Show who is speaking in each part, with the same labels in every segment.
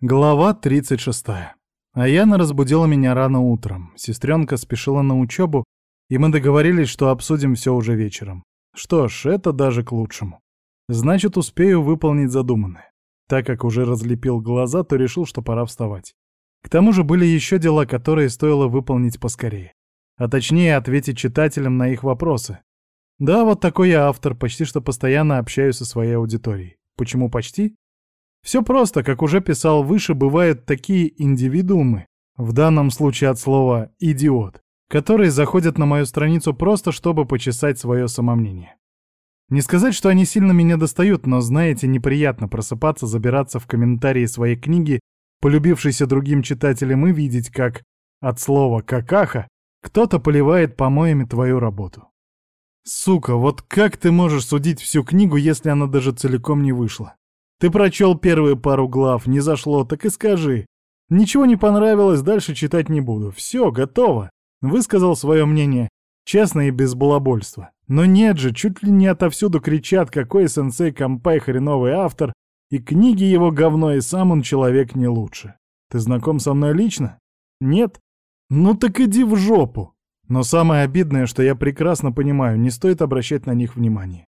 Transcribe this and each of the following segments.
Speaker 1: Глава 36. Аяна разбудила меня рано утром. Сестренка спешила на учебу, и мы договорились, что обсудим все уже вечером. Что ж, это даже к лучшему. Значит, успею выполнить задуманное. Так как уже разлепил глаза, то решил, что пора вставать. К тому же были еще дела, которые стоило выполнить поскорее. А точнее, ответить читателям на их вопросы. Да, вот такой я автор, почти что постоянно общаюсь со своей аудиторией. Почему почти? Все просто, как уже писал выше, бывают такие индивидуумы, в данном случае от слова «идиот», которые заходят на мою страницу просто, чтобы почесать свое самомнение. Не сказать, что они сильно меня достают, но, знаете, неприятно просыпаться, забираться в комментарии своей книги, полюбившейся другим читателям, и видеть, как от слова «какаха» кто-то поливает помоями твою работу. Сука, вот как ты можешь судить всю книгу, если она даже целиком не вышла? Ты прочел первые пару глав, не зашло, так и скажи. Ничего не понравилось, дальше читать не буду. Все, готово. Высказал свое мнение, честно и без балабольства. Но нет же, чуть ли не отовсюду кричат, какой сенсей Кампай хреновый автор, и книги его говно, и сам он человек не лучше. Ты знаком со мной лично? Нет? Ну так иди в жопу. Но самое обидное, что я прекрасно понимаю, не стоит обращать на них внимание.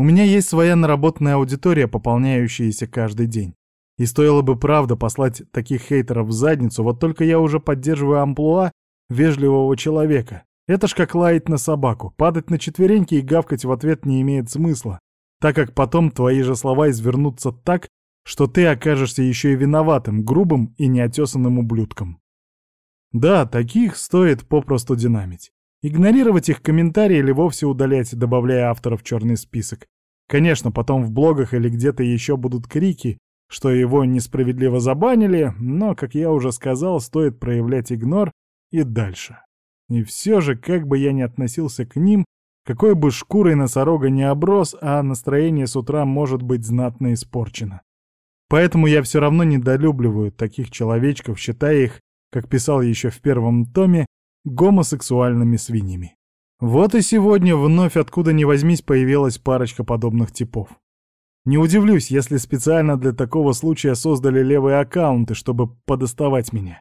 Speaker 1: У меня есть своя наработанная аудитория, пополняющаяся каждый день. И стоило бы правда послать таких хейтеров в задницу, вот только я уже поддерживаю амплуа вежливого человека. Это ж как лаять на собаку. Падать на четвереньки и гавкать в ответ не имеет смысла, так как потом твои же слова извернутся так, что ты окажешься еще и виноватым, грубым и неотесанным ублюдком. Да, таких стоит попросту динамить. Игнорировать их комментарии или вовсе удалять, добавляя авторов в черный список. Конечно, потом в блогах или где-то еще будут крики, что его несправедливо забанили, но, как я уже сказал, стоит проявлять игнор и дальше. И все же, как бы я ни относился к ним, какой бы шкурой носорога не оброс, а настроение с утра может быть знатно испорчено. Поэтому я все равно недолюбливаю таких человечков, считая их, как писал еще в первом томе, гомосексуальными свиньями. Вот и сегодня вновь откуда ни возьмись появилась парочка подобных типов. Не удивлюсь, если специально для такого случая создали левые аккаунты, чтобы подоставать меня.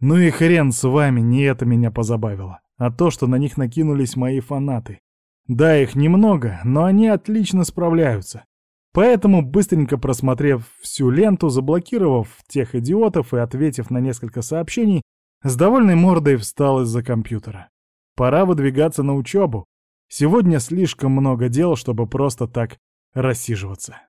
Speaker 1: Ну и хрен с вами, не это меня позабавило, а то, что на них накинулись мои фанаты. Да, их немного, но они отлично справляются. Поэтому, быстренько просмотрев всю ленту, заблокировав тех идиотов и ответив на несколько сообщений, с довольной мордой встал из-за компьютера. Пора выдвигаться на учебу. Сегодня слишком много дел, чтобы просто так рассиживаться.